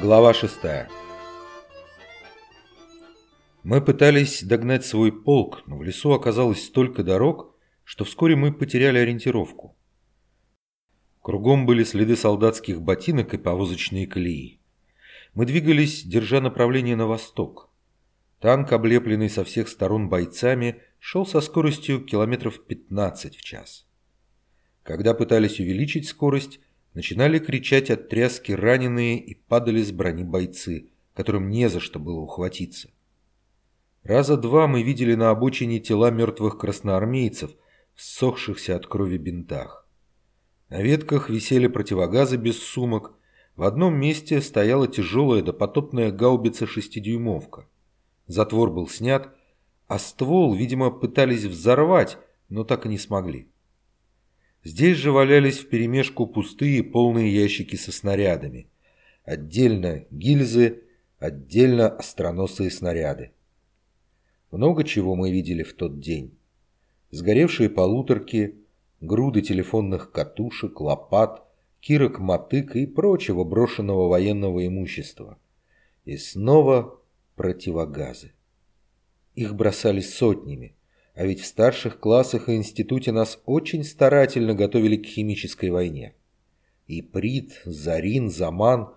Глава шестая. Мы пытались догнать свой полк, но в лесу оказалось столько дорог, что вскоре мы потеряли ориентировку. Кругом были следы солдатских ботинок и повозочные колеи. Мы двигались, держа направление на восток. Танк, облепленный со всех сторон бойцами, шел со скоростью километров 15 в час. Когда пытались увеличить скорость, начинали кричать от тряски раненые и падали с брони бойцы, которым не за что было ухватиться. Раза два мы видели на обочине тела мертвых красноармейцев, ссохшихся от крови бинтах. На ветках висели противогазы без сумок, в одном месте стояла тяжелая допотопная гаубица-шестидюймовка. Затвор был снят, а ствол, видимо, пытались взорвать, но так и не смогли. Здесь же валялись вперемешку пустые полные ящики со снарядами. Отдельно гильзы, отдельно остроносые снаряды. Много чего мы видели в тот день. Сгоревшие полуторки, груды телефонных катушек, лопат, кирок мотык и прочего брошенного военного имущества. И снова противогазы. Их бросали сотнями, а ведь в старших классах и институте нас очень старательно готовили к химической войне. Иприт, Зарин, Заман.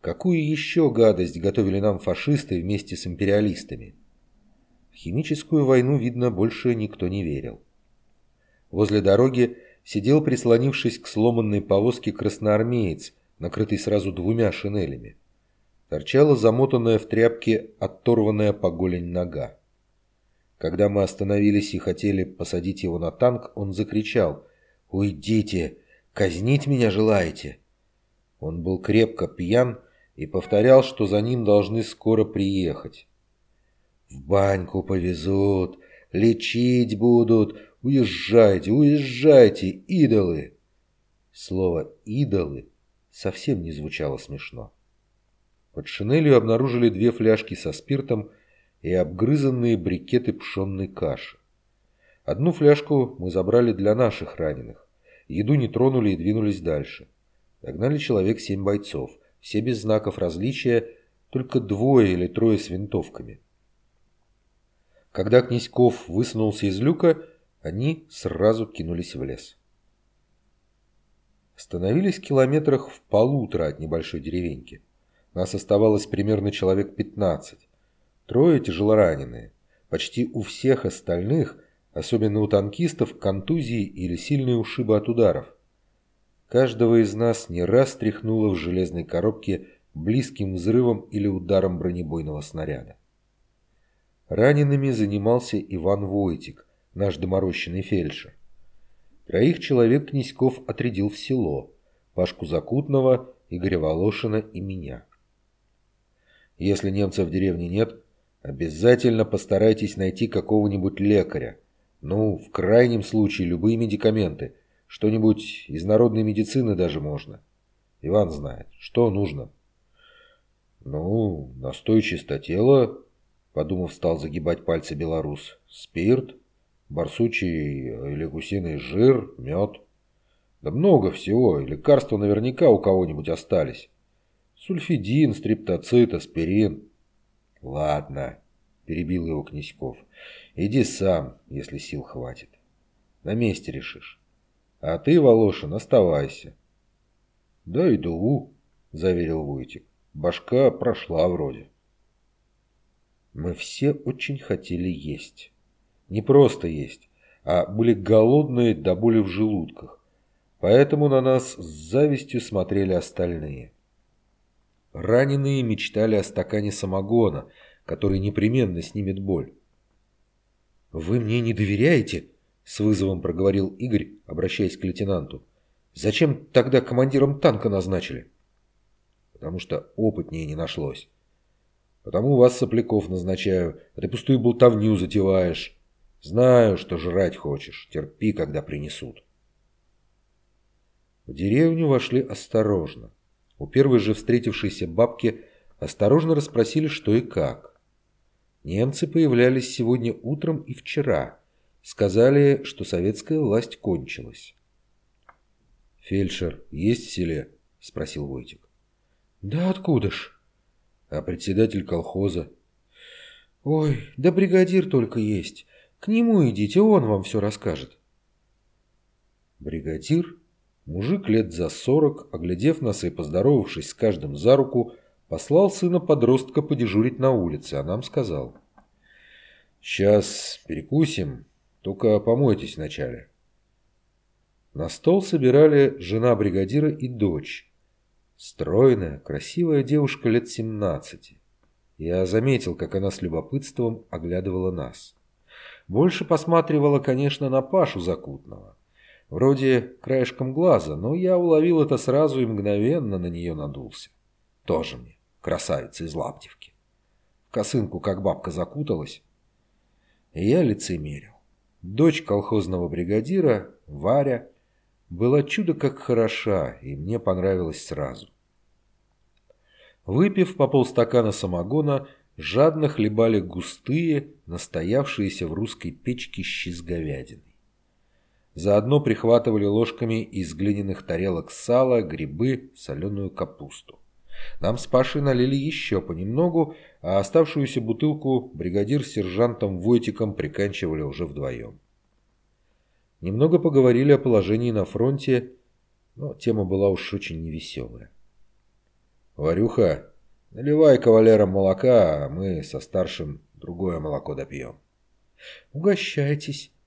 Какую еще гадость готовили нам фашисты вместе с империалистами? В химическую войну, видно, больше никто не верил. Возле дороги сидел, прислонившись к сломанной повозке, красноармеец, накрытый сразу двумя шинелями. Торчала замотанная в тряпке оторванная по голень нога. Когда мы остановились и хотели посадить его на танк, он закричал «Уйдите! Казнить меня желаете?» Он был крепко пьян и повторял, что за ним должны скоро приехать. «В баньку повезут, лечить будут, уезжайте, уезжайте, идолы!» Слово «идолы» совсем не звучало смешно. Под шинелью обнаружили две фляжки со спиртом и обгрызанные брикеты пшенной каши. Одну фляжку мы забрали для наших раненых. Еду не тронули и двинулись дальше. Догнали человек семь бойцов, все без знаков различия, только двое или трое с винтовками. Когда Князьков высунулся из люка, они сразу кинулись в лес. Остановились в километрах в полутора от небольшой деревеньки. Нас оставалось примерно человек пятнадцать. Трое тяжелораненые. Почти у всех остальных, особенно у танкистов, контузии или сильные ушибы от ударов. Каждого из нас не раз тряхнуло в железной коробке близким взрывом или ударом бронебойного снаряда. Ранеными занимался Иван Войтик, наш доморощенный фельдшер. Троих человек Князьков отрядил в село, Пашку Закутного, Игоря Волошина и меня. Если немцев в деревне нет, Обязательно постарайтесь найти какого-нибудь лекаря. Ну, в крайнем случае, любые медикаменты. Что-нибудь из народной медицины даже можно. Иван знает, что нужно. Ну, настой чистотела, подумав, стал загибать пальцы белорус. Спирт, барсучий или гусиный жир, мед. Да много всего, лекарства наверняка у кого-нибудь остались. Сульфидин, стриптоцит, аспирин. «Ладно», – перебил его Князьков. «Иди сам, если сил хватит. На месте решишь. А ты, Волошин, оставайся». «Да иду», – заверил Войтик. «Башка прошла вроде». Мы все очень хотели есть. Не просто есть, а были голодные до боли в желудках. Поэтому на нас с завистью смотрели остальные. Раненые мечтали о стакане самогона, который непременно снимет боль. «Вы мне не доверяете?» – с вызовом проговорил Игорь, обращаясь к лейтенанту. «Зачем тогда командиром танка назначили?» «Потому что опытнее не нашлось. Потому вас сопляков назначаю, а ты пустую болтовню затеваешь. Знаю, что жрать хочешь, терпи, когда принесут». В деревню вошли осторожно. У первой же встретившейся бабки осторожно расспросили, что и как. Немцы появлялись сегодня утром и вчера. Сказали, что советская власть кончилась. «Фельдшер есть в селе?» – спросил Войтик. Да откуда ж? А председатель колхоза? Ой, да бригадир только есть. К нему идите, он вам все расскажет. Бригадир, мужик лет за сорок, оглядев нас и поздоровавшись с каждым за руку, послал сына подростка подежурить на улице, а нам сказал. «Сейчас перекусим, только помойтесь вначале». На стол собирали жена бригадира и дочь. Стройная, красивая девушка лет семнадцати. Я заметил, как она с любопытством оглядывала нас. Больше посматривала, конечно, на Пашу Закутного. Вроде краешком глаза, но я уловил это сразу и мгновенно на нее надулся. Тоже мне, красавица из Лаптевки. В косынку, как бабка, закуталась. Я лицемерил. Дочь колхозного бригадира, Варя, была чудо как хороша, и мне понравилось сразу. Выпив по полстакана самогона, жадно хлебали густые, настоявшиеся в русской печке щи с говядиной. Заодно прихватывали ложками из глиняных тарелок сало, грибы, соленую капусту. Нам с Пашей налили еще понемногу, а оставшуюся бутылку бригадир с сержантом Войтиком приканчивали уже вдвоем. Немного поговорили о положении на фронте, но тема была уж очень невеселая. «Варюха, наливай кавалерам молока, а мы со старшим другое молоко допьем». «Угощайтесь», —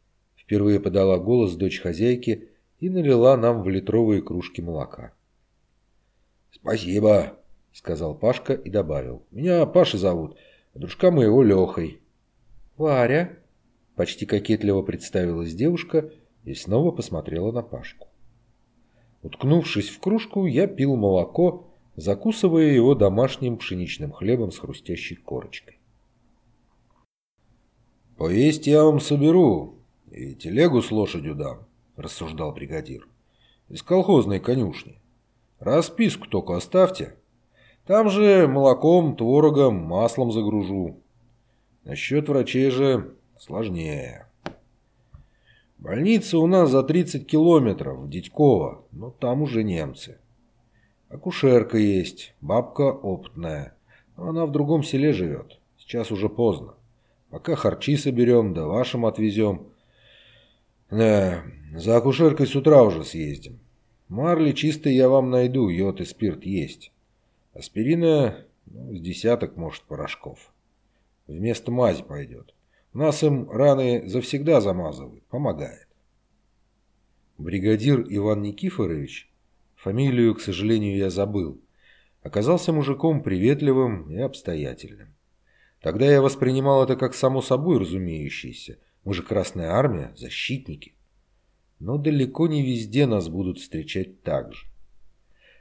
впервые подала голос дочь хозяйки и налила нам в литровые кружки молока. «Спасибо», — сказал Пашка и добавил. «Меня Паша зовут, а дружка моего Лехой». «Варя», — почти кокетливо представилась девушка и снова посмотрела на Пашку. Уткнувшись в кружку, я пил молоко, закусывая его домашним пшеничным хлебом с хрустящей корочкой. «Поесть я вам соберу и телегу с лошадью дам», — рассуждал бригадир. «Из колхозной конюшни. Расписку только оставьте. Там же молоком, творогом, маслом загружу. Насчет врачей же сложнее». Больница у нас за 30 километров, в Дядьково, но там уже немцы. Акушерка есть, бабка опытная, но она в другом селе живет. Сейчас уже поздно. Пока харчи соберем, да вашим отвезем. Да, за акушеркой с утра уже съездим. Марли чистый я вам найду, йод и спирт есть. Аспирина ну, с десяток, может, порошков. Вместо мази пойдет. Нас им раны завсегда замазывают. Помогает. Бригадир Иван Никифорович, фамилию, к сожалению, я забыл, оказался мужиком приветливым и обстоятельным. Тогда я воспринимал это как само собой разумеющееся. Мы же Красная Армия, защитники. Но далеко не везде нас будут встречать так же.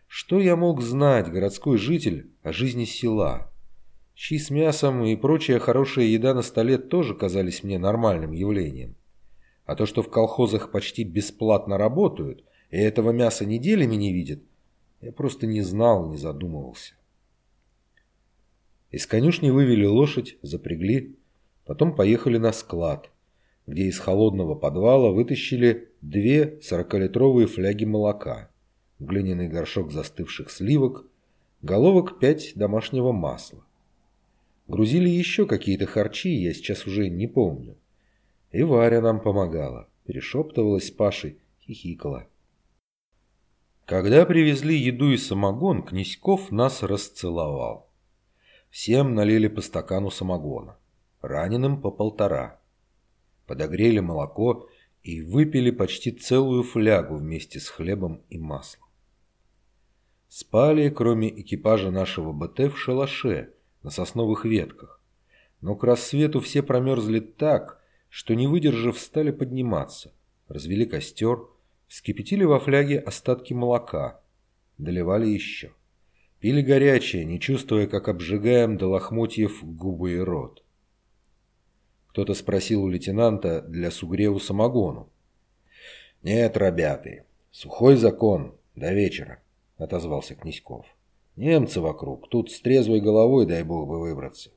Что я мог знать, городской житель, о жизни села? Щи с мясом и прочая хорошая еда на столе тоже казались мне нормальным явлением. А то, что в колхозах почти бесплатно работают, и этого мяса неделями не видят, я просто не знал, не задумывался. Из конюшни вывели лошадь, запрягли, потом поехали на склад, где из холодного подвала вытащили две сорокалитровые фляги молока, глиняный горшок застывших сливок, головок пять домашнего масла. Грузили еще какие-то харчи, я сейчас уже не помню. И Варя нам помогала, перешептывалась Пашей, хихикала. Когда привезли еду и самогон, Князьков нас расцеловал. Всем налили по стакану самогона, раненым по полтора. Подогрели молоко и выпили почти целую флягу вместе с хлебом и маслом. Спали, кроме экипажа нашего БТ, в шалаше – на сосновых ветках. Но к рассвету все промерзли так, что, не выдержав, стали подниматься. Развели костер, вскипятили во фляге остатки молока, доливали еще. Пили горячее, не чувствуя, как обжигаем до лохмотьев губы и рот. Кто-то спросил у лейтенанта для сугреву самогону. «Нет, ребята, сухой закон, до вечера», — отозвался Князьков. Немцы вокруг. Тут с трезвой головой, дай бог бы выбраться.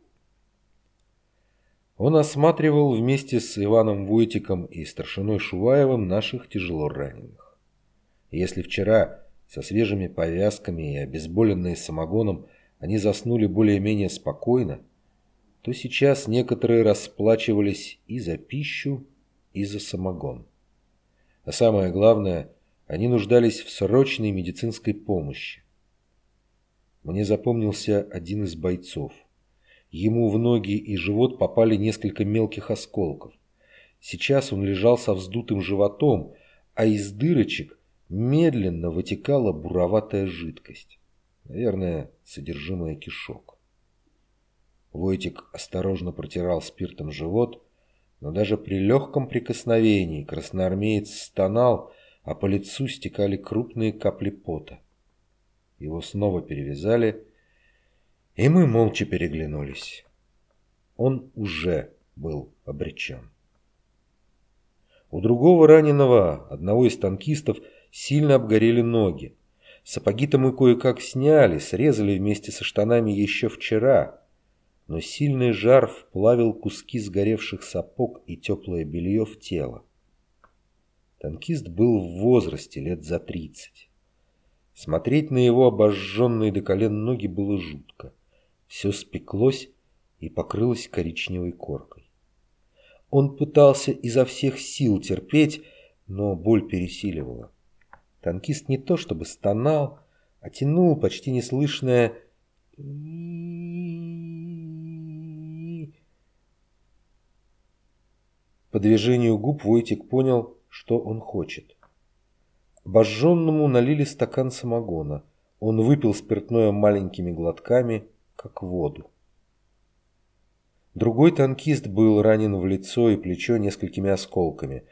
Он осматривал вместе с Иваном Войтиком и старшиной Шуваевым наших тяжело раненых. Если вчера со свежими повязками и обезболенные самогоном, они заснули более-менее спокойно, то сейчас некоторые расплачивались и за пищу, и за самогон. А самое главное, они нуждались в срочной медицинской помощи. Мне запомнился один из бойцов. Ему в ноги и живот попали несколько мелких осколков. Сейчас он лежал со вздутым животом, а из дырочек медленно вытекала буроватая жидкость. Наверное, содержимое кишок. Войтик осторожно протирал спиртом живот, но даже при легком прикосновении красноармеец стонал, а по лицу стекали крупные капли пота. Его снова перевязали, и мы молча переглянулись. Он уже был обречен. У другого раненого, одного из танкистов, сильно обгорели ноги. Сапоги-то мы кое-как сняли, срезали вместе со штанами еще вчера. Но сильный жар вплавил куски сгоревших сапог и теплое белье в тело. Танкист был в возрасте лет за тридцать. Смотреть на его обожженные до колен ноги было жутко. Все спеклось и покрылось коричневой коркой. Он пытался изо всех сил терпеть, но боль пересиливала. Танкист не то чтобы стонал, а тянул почти неслышное По движению губ Войтик понял, что он хочет. Обожженному налили стакан самогона. Он выпил спиртное маленькими глотками, как воду. Другой танкист был ранен в лицо и плечо несколькими осколками.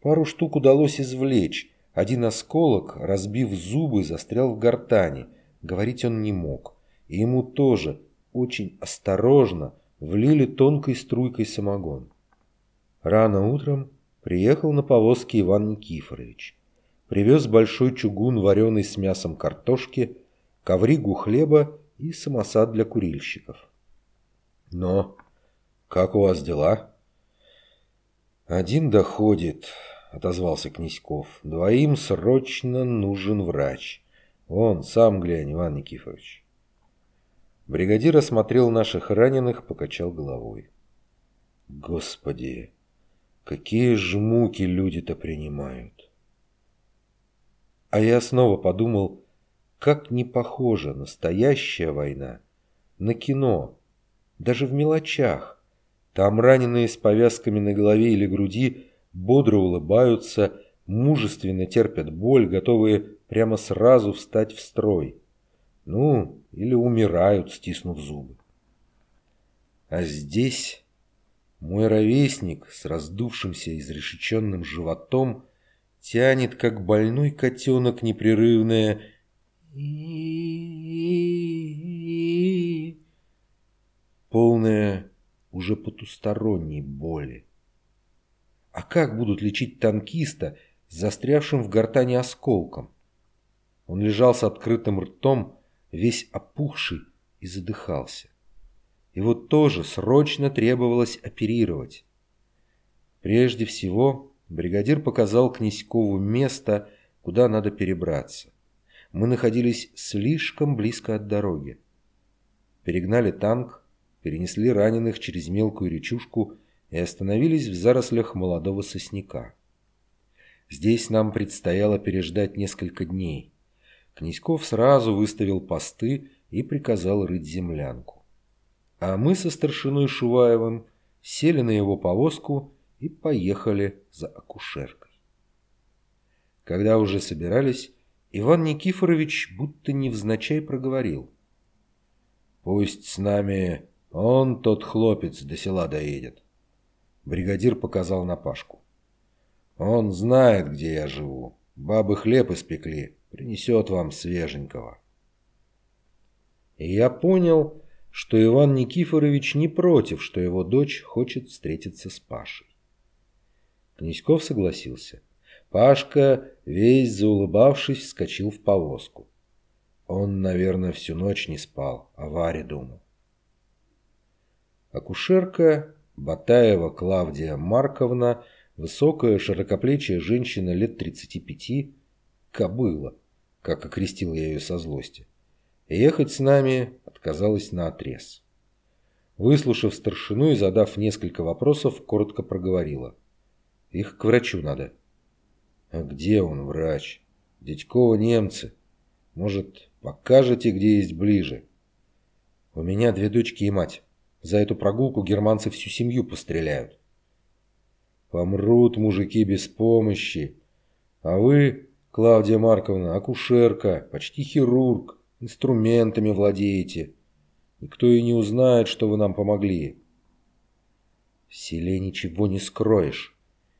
Пару штук удалось извлечь, один осколок, разбив зубы, застрял в гортани. Говорить он не мог. И ему тоже очень осторожно влили тонкой струйкой самогон. Рано утром приехал на повозке Иван Никифорович. Привез большой чугун, вареный с мясом картошки, ковригу хлеба и самосад для курильщиков. «Но как у вас дела?» «Один доходит», — отозвался Князьков. «Двоим срочно нужен врач. Вон, сам глянь, Иван Никифорович». Бригадир осмотрел наших раненых, покачал головой. «Господи, какие ж муки люди-то принимают!» А я снова подумал, как не похожа настоящая война на кино, даже в мелочах. Там раненые с повязками на голове или груди бодро улыбаются, мужественно терпят боль, готовые прямо сразу встать в строй. Ну, или умирают, стиснув зубы. А здесь мой ровесник с раздувшимся изрешеченным животом тянет, как больной котенок, непрерывное полное уже потусторонней боли. А как будут лечить танкиста с застрявшим в гортани осколком? Он лежал с открытым ртом, весь опухший и задыхался. Его тоже срочно требовалось оперировать. Прежде всего, бригадир показал Князькову место, куда надо перебраться. Мы находились слишком близко от дороги. Перегнали танк, перенесли раненых через мелкую речушку и остановились в зарослях молодого сосняка. Здесь нам предстояло переждать несколько дней. Князьков сразу выставил посты и приказал рыть землянку. А мы со старшиной Шуваевым сели на его повозку и поехали за акушеркой. Когда уже собирались, Иван Никифорович будто невзначай проговорил. «Пусть с нами он, тот хлопец, до села доедет. Бригадир показал на Пашку. «Он знает, где я живу. Бабы хлеб испекли. Принесет вам свеженького». И я понял, что Иван Никифорович не против, что его дочь хочет встретиться с Пашей. Князьков согласился. Пашка, весь заулыбавшись, вскочил в повозку. Он, наверное, всю ночь не спал, о Варе думал. Акушерка Батаева Клавдия Марковна, высокая, широкоплечая женщина лет 35, кобыла. как окрестил я ее со злости. Ехать с нами отказалась наотрез. Выслушав старшину и задав несколько вопросов, коротко проговорила. Их к врачу надо. А где он, врач? Дядькова немцы. Может, покажете, где есть ближе? У меня две дочки и мать. За эту прогулку германцы всю семью постреляют. Помрут мужики без помощи. А вы, Клавдия Марковна, акушерка, почти хирург, инструментами владеете. Никто и не узнает, что вы нам помогли. В селе ничего не скроешь.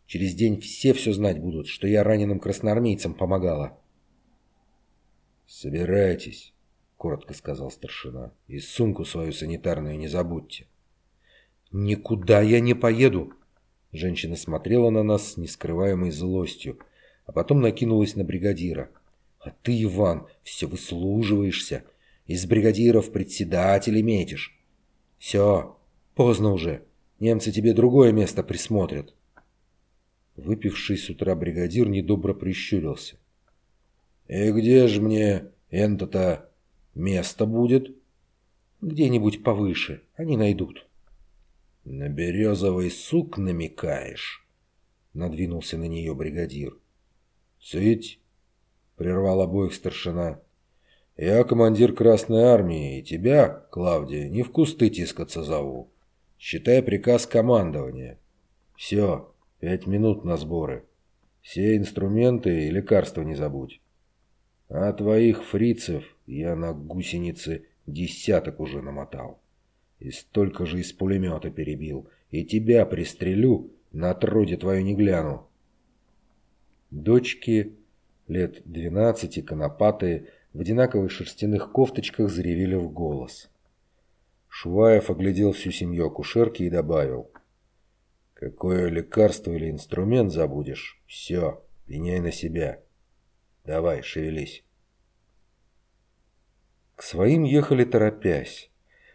Через день все все знать будут, что я раненым красноармейцам помогала. «Собирайтесь», — коротко сказал старшина, — «и сумку свою санитарную не забудьте». «Никуда я не поеду», Женщина смотрела на нас с нескрываемой злостью, а потом накинулась на бригадира. «А ты, Иван, все выслуживаешься. Из бригадиров председателя метишь. Все, поздно уже. Немцы тебе другое место присмотрят». Выпивший с утра бригадир недобро прищурился. «И где же мне это-то место будет?» «Где-нибудь повыше. Они найдут». «На березовый сук намекаешь?» — надвинулся на нее бригадир. «Цыть!» — прервал обоих старшина. «Я командир Красной Армии, и тебя, Клавдия, не в кусты тискаться зову. Считай приказ командования. Все, пять минут на сборы. Все инструменты и лекарства не забудь. А твоих фрицев я на гусеницы десяток уже намотал». И столько же из пулемета перебил. И тебя пристрелю, на троде твою не гляну. Дочки лет двенадцати, конопатые, в одинаковых шерстяных кофточках заревели в голос. Шуваев оглядел всю семью акушерки и добавил. «Какое лекарство или инструмент забудешь? Все, пеняй на себя. Давай, шевелись». К своим ехали торопясь.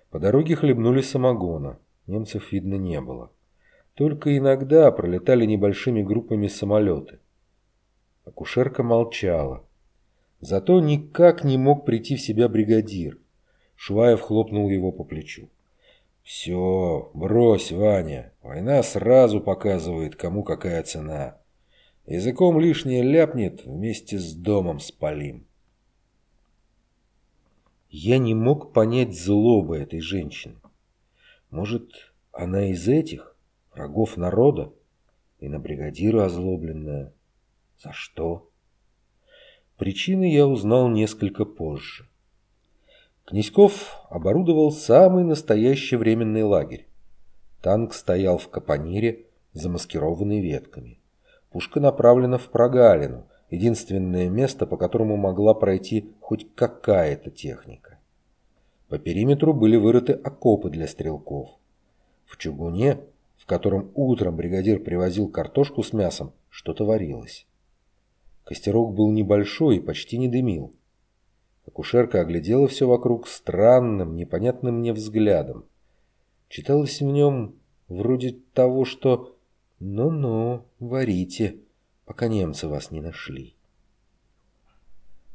По дороге хлебнули самогона. Немцев видно не было. Только иногда пролетали небольшими группами самолеты. Акушерка молчала. Зато никак не мог прийти в себя бригадир. Шваев хлопнул его по плечу. «Все, брось, Ваня. Война сразу показывает, кому какая цена. Языком лишнее ляпнет, вместе с домом спалим». Я не мог понять злобы этой женщины. Может, она из этих, врагов народа, и на бригадира озлобленная. За что? Причины я узнал несколько позже. Князьков оборудовал самый настоящий временный лагерь. Танк стоял в капонире, замаскированный ветками. Пушка направлена в прогалину, единственное место, по которому могла пройти хоть какая-то техника. По периметру были вырыты окопы для стрелков. В чугуне, в котором утром бригадир привозил картошку с мясом, что-то варилось. Костерок был небольшой и почти не дымил. Акушерка оглядела все вокруг странным, непонятным мне взглядом. Читалось в нем вроде того, что «ну-ну, варите» пока немцы вас не нашли.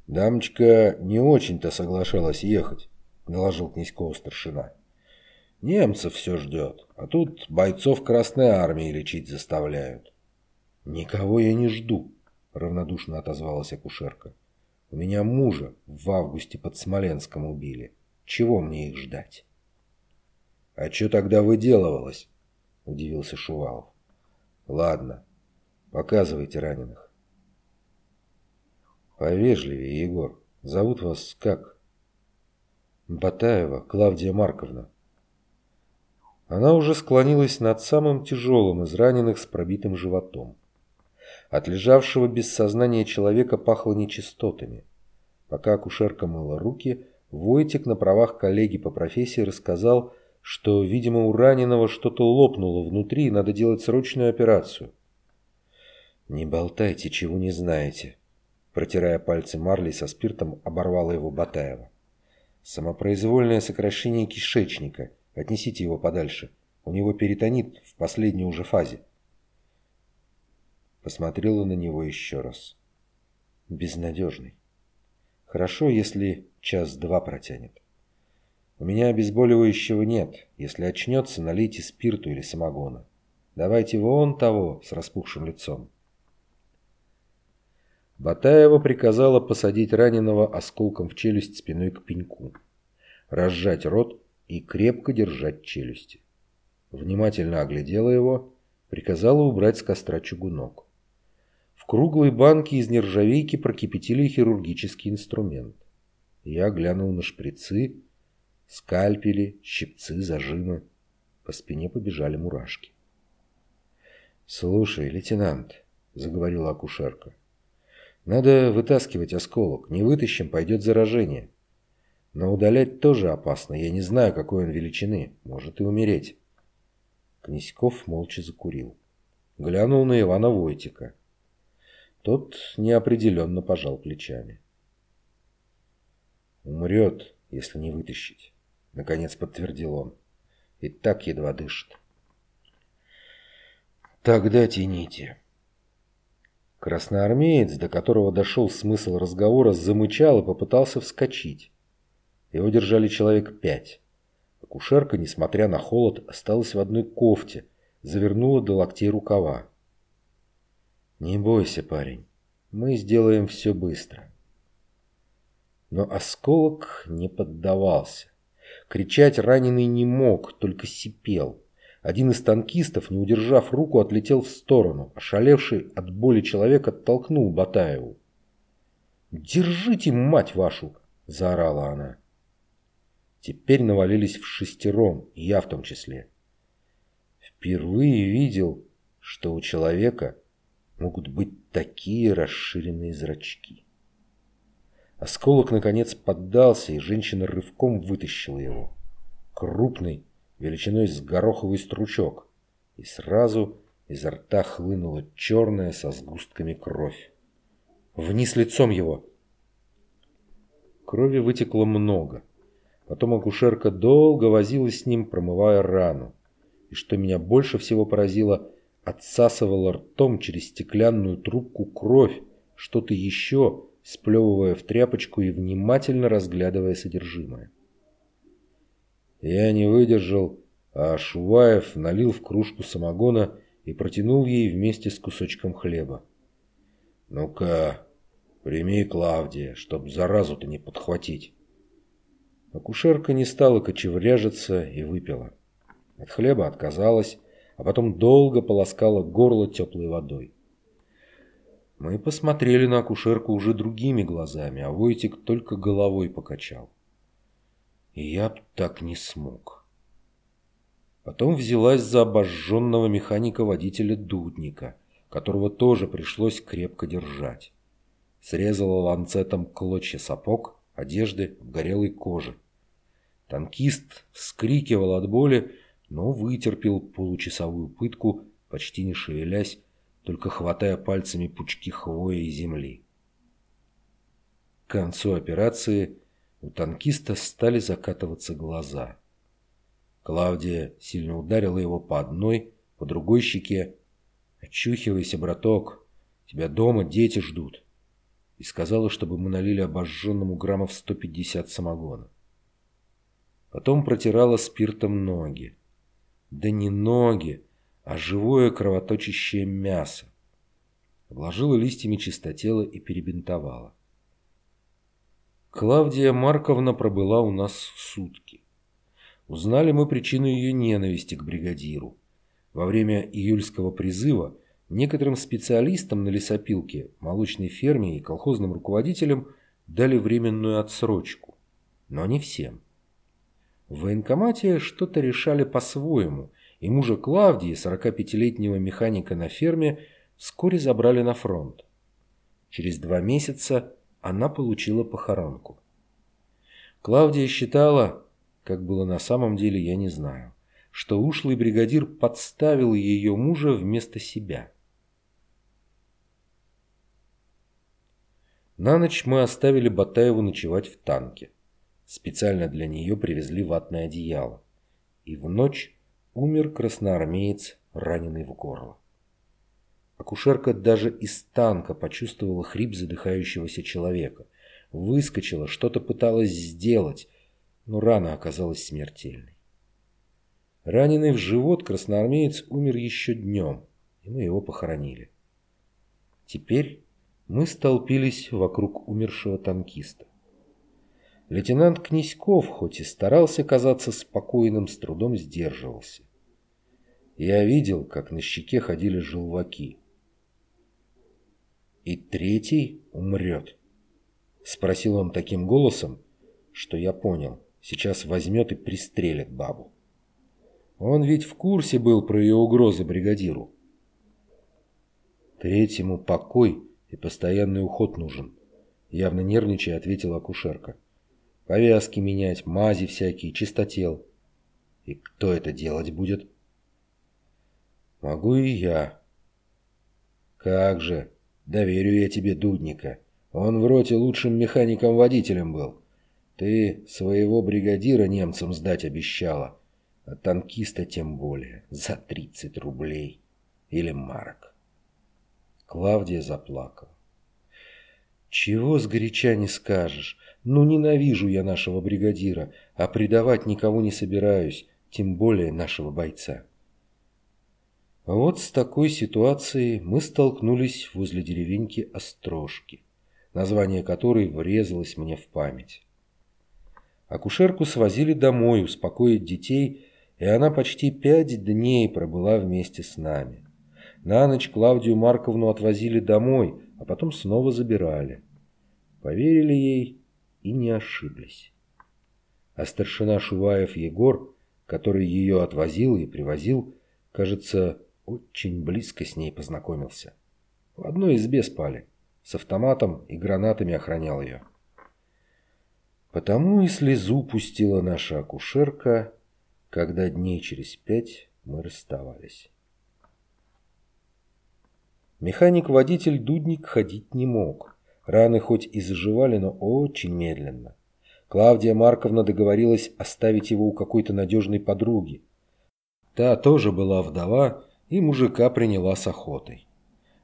«Дамочка не очень-то соглашалась ехать», — доложил Князькова старшина. «Немцев все ждет, а тут бойцов Красной Армии лечить заставляют». «Никого я не жду», — равнодушно отозвалась акушерка. «У меня мужа в августе под Смоленском убили. Чего мне их ждать?» «А что тогда выделывалось?» — удивился Шувалов. «Ладно, Показывайте раненых. Повежливее, Егор. Зовут вас как? Батаева Клавдия Марковна. Она уже склонилась над самым тяжелым из раненых с пробитым животом. От лежавшего без сознания человека пахло нечистотами. Пока акушерка мыла руки, Войтик на правах коллеги по профессии рассказал, что, видимо, у раненого что-то лопнуло внутри и надо делать срочную операцию. «Не болтайте, чего не знаете», – протирая пальцы Марли со спиртом, оборвала его Батаева. «Самопроизвольное сокращение кишечника. Отнесите его подальше. У него перитонит в последней уже фазе». Посмотрела на него еще раз. Безнадежный. Хорошо, если час-два протянет. У меня обезболивающего нет. Если очнется, налейте спирту или самогона. Давайте вон того с распухшим лицом. Батаева приказала посадить раненого осколком в челюсть спиной к пеньку, разжать рот и крепко держать челюсти. Внимательно оглядела его, приказала убрать с костра чугунок. Круглой банке из нержавейки прокипятили хирургический инструмент. Я глянул на шприцы, скальпели, щипцы, зажимы. По спине побежали мурашки. «Слушай, лейтенант», — заговорила акушерка, надо вытаскивать осколок. Не вытащим, пойдет заражение. Но удалять тоже опасно. Я не знаю, какой он величины. Может и умереть. Князьков молча закурил. Глянул на Ивана Войтика. Тот неопределенно пожал плечами. «Умрет, если не вытащить», — наконец подтвердил он. «И так едва дышит». «Тогда тяните». Красноармеец, до которого дошел смысл разговора, замычал и попытался вскочить. Его держали человек пять. Акушерка, несмотря на холод, осталась в одной кофте, завернула до локтей рукава. «Не бойся, парень, мы сделаем все быстро». Но осколок не поддавался. Кричать раненый не мог, только сипел. Один из танкистов, не удержав руку, отлетел в сторону. Ошалевший от боли человек оттолкнул Батаеву. «Держите, мать вашу!» – заорала она. Теперь навалились в шестером, я в том числе. Впервые видел, что у человека могут быть такие расширенные зрачки. Осколок, наконец, поддался, и женщина рывком вытащила его. Крупный, величиной с гороховый стручок, и сразу изо рта хлынула черная со сгустками кровь. «Вниз лицом его!» Крови вытекло много. Потом акушерка долго возилась с ним, промывая рану. И что меня больше всего поразило, отсасывала ртом через стеклянную трубку кровь, что-то еще, сплевывая в тряпочку и внимательно разглядывая содержимое. Я не выдержал, а Шуваев налил в кружку самогона и протянул ей вместе с кусочком хлеба. «Ну-ка, прими, Клавдия, чтоб заразу-то не подхватить». Акушерка не стала кочевряжиться и выпила. От хлеба отказалась, а потом долго полоскала горло теплой водой. Мы посмотрели на акушерку уже другими глазами, а Войтик только головой покачал. И я б так не смог. Потом взялась за обожженного механика-водителя Дудника, которого тоже пришлось крепко держать. Срезала ланцетом клочья сапог, одежды, горелой кожи. Танкист вскрикивал от боли, но вытерпел получасовую пытку, почти не шевелясь, только хватая пальцами пучки хвои и земли. К концу операции у танкиста стали закатываться глаза. Клавдия сильно ударила его по одной, по другой щеке. «Очухивайся, браток, тебя дома дети ждут». И сказала, чтобы мы налили обожженному граммов 150 самогона. Потом протирала спиртом ноги. Да не ноги, а живое кровоточащее мясо. Обложила листьями чистотела и перебинтовала. Клавдия Марковна пробыла у нас сутки. Узнали мы причину ее ненависти к бригадиру. Во время июльского призыва некоторым специалистам на лесопилке, молочной ферме и колхозным руководителям дали временную отсрочку. Но не всем. В военкомате что-то решали по-своему, и мужа Клавдии, 45-летнего механика на ферме, вскоре забрали на фронт. Через два месяца она получила похоронку. Клавдия считала, как было на самом деле, я не знаю, что ушлый бригадир подставил ее мужа вместо себя. На ночь мы оставили Батаеву ночевать в танке. Специально для нее привезли ватное одеяло. И в ночь умер красноармеец, раненый в горло. Акушерка даже из танка почувствовала хрип задыхающегося человека. выскочила, что-то пыталась сделать, но рана оказалась смертельной. Раненый в живот красноармеец умер еще днем, и мы его похоронили. Теперь мы столпились вокруг умершего танкиста. Лейтенант Князьков, хоть и старался казаться спокойным, с трудом сдерживался. Я видел, как на щеке ходили желваки. «И третий умрет?» — спросил он таким голосом, что я понял, сейчас возьмет и пристрелит бабу. Он ведь в курсе был про ее угрозы бригадиру. Третьему покой и постоянный уход нужен. Явно нервничая, ответила акушерка. Повязки менять, мази всякие, чистотел. И кто это делать будет? Могу и я. Как же, доверю я тебе Дудника. Он в роте лучшим механиком-водителем был. Ты своего бригадира немцам сдать обещала, а танкиста тем более, за 30 рублей или марок. Клавдия заплакала. Чего сгоряча не скажешь. Ну, ненавижу я нашего бригадира, а предавать никого не собираюсь, тем более нашего бойца. Вот с такой ситуацией мы столкнулись возле деревеньки Острожки, название которой врезалось мне в память. Акушерку свозили домой успокоить детей, и она почти пять дней пробыла вместе с нами. На ночь Клавдию Марковну отвозили домой, а потом снова забирали. Поверили ей и не ошиблись. А старшина Шуваев Егор, который ее отвозил и привозил, кажется, очень близко с ней познакомился. В одной избе спали. С автоматом и гранатами охранял ее. Потому и слезу пустила наша акушерка, когда дней через пять мы расставались. Механик-водитель Дудник ходить не мог. Раны хоть и заживали, но очень медленно. Клавдия Марковна договорилась оставить его у какой-то надежной подруги. Та тоже была вдова и мужика приняла с охотой.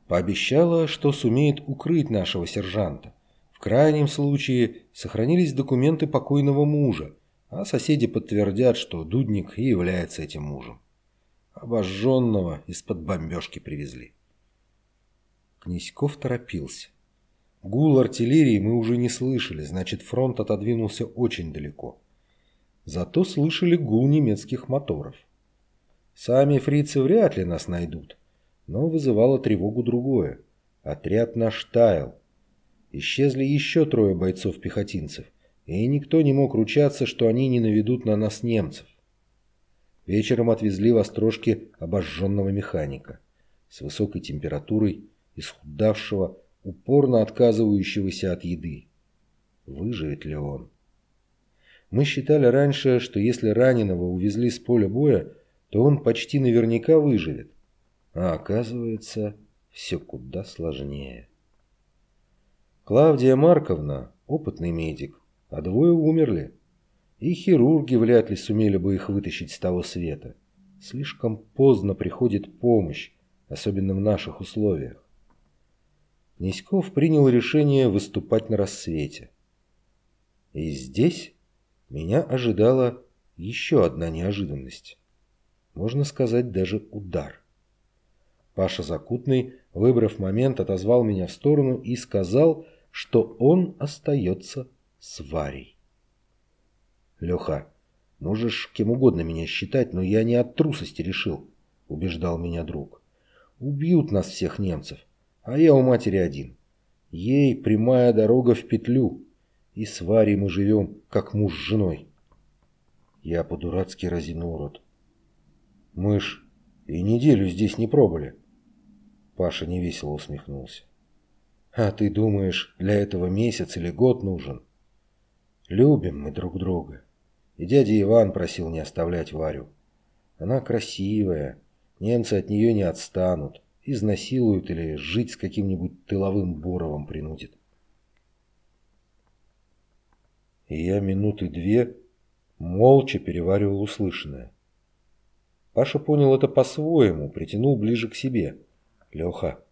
Пообещала, что сумеет укрыть нашего сержанта. В крайнем случае сохранились документы покойного мужа, а соседи подтвердят, что Дудник и является этим мужем. Обожженного из-под бомбежки привезли. Князьков торопился. Гул артиллерии мы уже не слышали, значит фронт отодвинулся очень далеко. Зато слышали гул немецких моторов. Сами фрицы вряд ли нас найдут, но вызывало тревогу другое. Отряд наш таял. Исчезли еще трое бойцов-пехотинцев, и никто не мог ручаться, что они не наведут на нас немцев. Вечером отвезли в острожке обожженного механика с высокой температурой, исхудавшего, упорно отказывающегося от еды. Выживет ли он? Мы считали раньше, что если раненого увезли с поля боя, то он почти наверняка выживет. А оказывается, все куда сложнее. Клавдия Марковна – опытный медик, а двое умерли. И хирурги вряд ли сумели бы их вытащить с того света. Слишком поздно приходит помощь, особенно в наших условиях. Князьков принял решение выступать на рассвете. И здесь меня ожидала еще одна неожиданность можно сказать, даже удар. Паша Закутный, выбрав момент, отозвал меня в сторону и сказал, что он остается с Варей. «Леха, можешь кем угодно меня считать, но я не от трусости решил», — убеждал меня друг. «Убьют нас всех немцев, а я у матери один. Ей прямая дорога в петлю, и с Варей мы живем, как муж с женой». Я по-дурацки разинул рот. Мы ж и неделю здесь не пробыли. Паша невесело усмехнулся. А ты думаешь, для этого месяц или год нужен? Любим мы друг друга. И дядя Иван просил не оставлять Варю. Она красивая, немцы от нее не отстанут, изнасилуют или жить с каким-нибудь тыловым Боровым принудит. Я минуты две молча переваривал услышанное. Паша понял это по-своему, притянул ближе к себе. «Леха,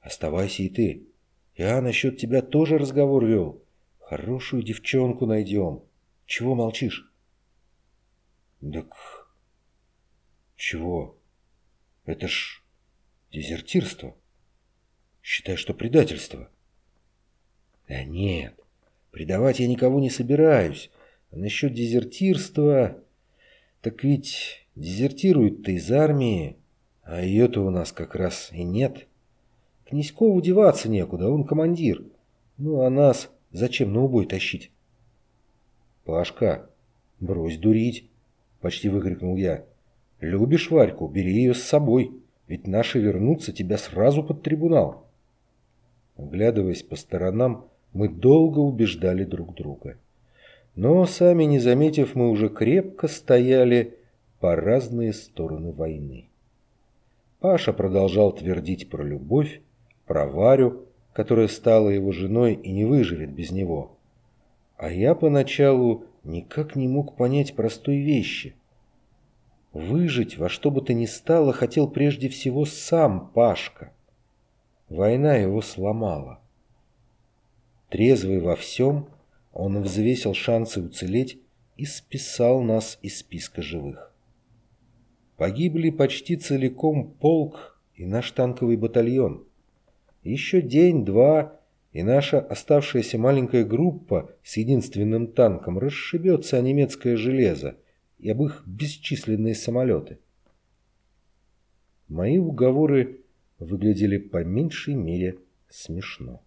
оставайся и ты. Я насчет тебя тоже разговор вел. Хорошую девчонку найдем. Чего молчишь? Так чего? Это ж дезертирство. Считай, что предательство. Да нет, предавать я никого не собираюсь. А насчет дезертирства... Так ведь дезертируют-то из армии, а ее-то у нас как раз и нет. Князькову деваться некуда, он командир. Ну, а нас зачем на убой тащить? Пашка, брось дурить, почти выкрикнул я. Любишь Варьку, бери ее с собой, ведь наши вернутся тебя сразу под трибунал. Оглядываясь по сторонам, мы долго убеждали друг друга. Но, сами не заметив, мы уже крепко стояли по разные стороны войны. Паша продолжал твердить про любовь, про Варю, которая стала его женой и не выживет без него. А я поначалу никак не мог понять простой вещи. Выжить во что бы то ни стало хотел прежде всего сам Пашка. Война его сломала. Трезвый во всем, он взвесил шансы уцелеть и списал нас из списка живых. Погибли почти целиком полк и наш танковый батальон. Еще день-два, и наша оставшаяся маленькая группа с единственным танком расшибется о немецкое железо и об их бесчисленные самолеты. Мои уговоры выглядели по меньшей мере смешно.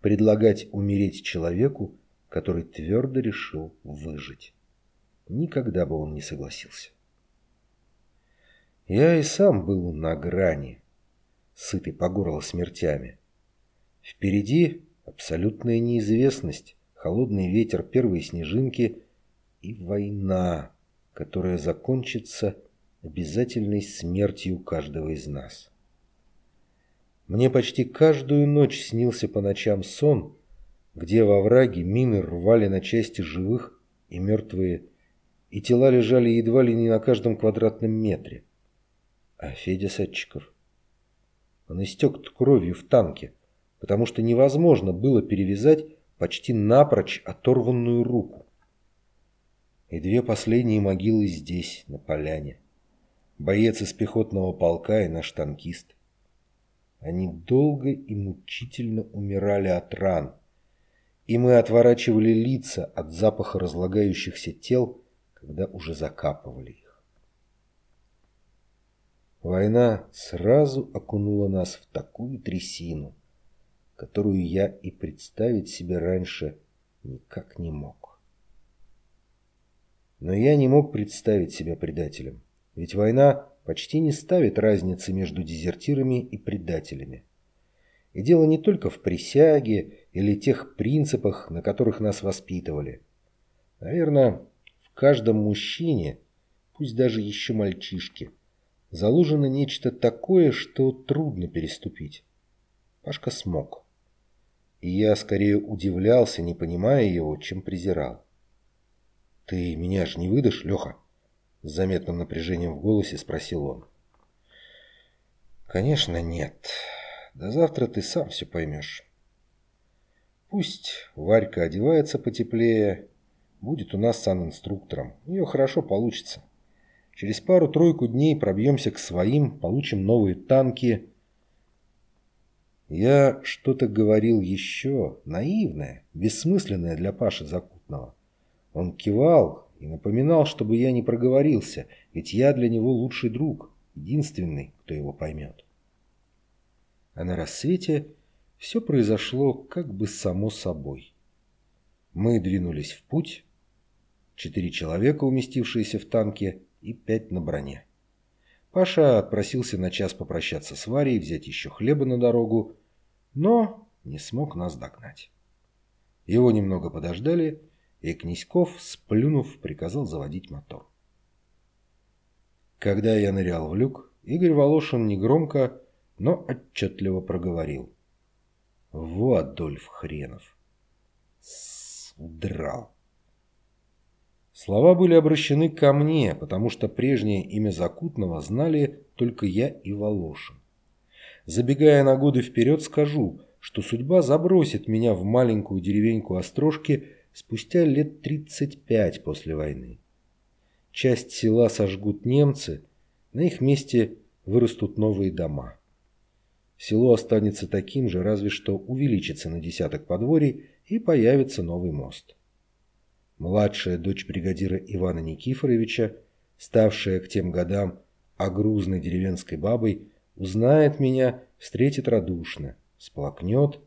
Предлагать умереть человеку, который твердо решил выжить. Никогда бы он не согласился. Я и сам был на грани, сытый по горло смертями. Впереди абсолютная неизвестность, холодный ветер, первые снежинки и война, которая закончится обязательной смертью каждого из нас. Мне почти каждую ночь снился по ночам сон, где во враге мины рвали на части живых и мертвые, и тела лежали едва ли не на каждом квадратном метре. А Федя Садчиков? Он истек кровью в танке, потому что невозможно было перевязать почти напрочь оторванную руку. И две последние могилы здесь, на поляне. Боец из пехотного полка и наш танкист. Они долго и мучительно умирали от ран, и мы отворачивали лица от запаха разлагающихся тел, когда уже закапывали их. Война сразу окунула нас в такую трясину, которую я и представить себе раньше никак не мог. Но я не мог представить себя предателем, ведь война почти не ставит разницы между дезертирами и предателями. И дело не только в присяге или тех принципах, на которых нас воспитывали. Наверное, в каждом мужчине, пусть даже еще мальчишке, заложено нечто такое, что трудно переступить. Пашка смог. И я скорее удивлялся, не понимая его, чем презирал. «Ты меня же не выдашь, Леха?» С заметным напряжением в голосе спросил он. «Конечно нет. До завтра ты сам все поймешь. Пусть Варька одевается потеплее, будет у нас санинструктором. У нее хорошо получится. Через пару-тройку дней пробьемся к своим, получим новые танки. Я что-то говорил еще, наивное, бессмысленное для Паши Закутного. Он кивал и напоминал, чтобы я не проговорился, ведь я для него лучший друг, единственный, кто его поймет. А на рассвете все произошло как бы само собой. Мы двинулись в путь. Четыре человека, уместившиеся в танке, и пять на броне. Паша отпросился на час попрощаться с Варей, взять еще хлеба на дорогу, но не смог нас догнать. Его немного подождали, и Князьков, сплюнув, приказал заводить мотор. Когда я нырял в люк, Игорь Волошин негромко, но отчетливо проговорил. «Во, Адольф Хренов!» С удрал. Слова были обращены ко мне, потому что прежнее имя Закутного знали только я и Волошин. Забегая на годы вперед, скажу, что судьба забросит меня в маленькую деревеньку Острожки спустя лет 35 после войны. Часть села сожгут немцы, на их месте вырастут новые дома. Село останется таким же, разве что увеличится на десяток подворий и появится новый мост. Младшая дочь бригадира Ивана Никифоровича, ставшая к тем годам огрузной деревенской бабой, узнает меня, встретит радушно, сплакнет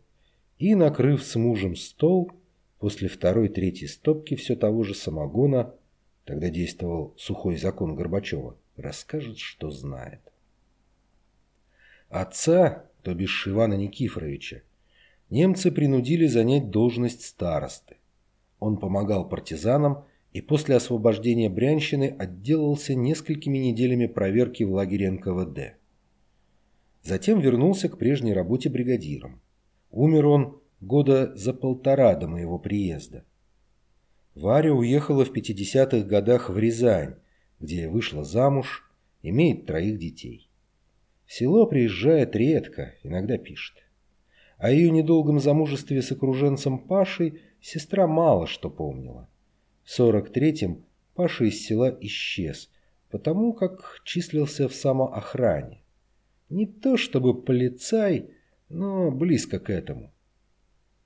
и, накрыв с мужем стол, после второй-третьей стопки все того же самогона, тогда действовал сухой закон Горбачева, расскажет, что знает. Отца, то бишь Ивана Никифоровича, немцы принудили занять должность старосты. Он помогал партизанам и после освобождения Брянщины отделался несколькими неделями проверки в лагере НКВД. Затем вернулся к прежней работе бригадиром. Умер он года за полтора до моего приезда. Варя уехала в 50-х годах в Рязань, где вышла замуж, имеет троих детей. В село приезжает редко, иногда пишет. О ее недолгом замужестве с окруженцем Пашей сестра мало что помнила. В 43-м Паша из села исчез, потому как числился в самоохране. Не то чтобы полицай, но близко к этому.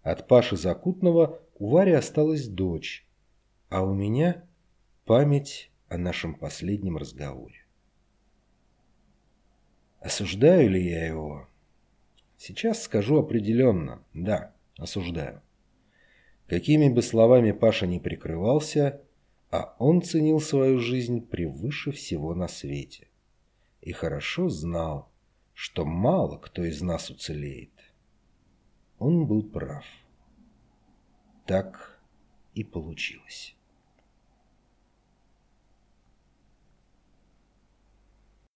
От Паши Закутного у Вари осталась дочь, а у меня память о нашем последнем разговоре. Осуждаю ли я его? Сейчас скажу определенно, да, осуждаю. Какими бы словами Паша не прикрывался, а он ценил свою жизнь превыше всего на свете. И хорошо знал, что мало кто из нас уцелеет. Он был прав. Так и получилось.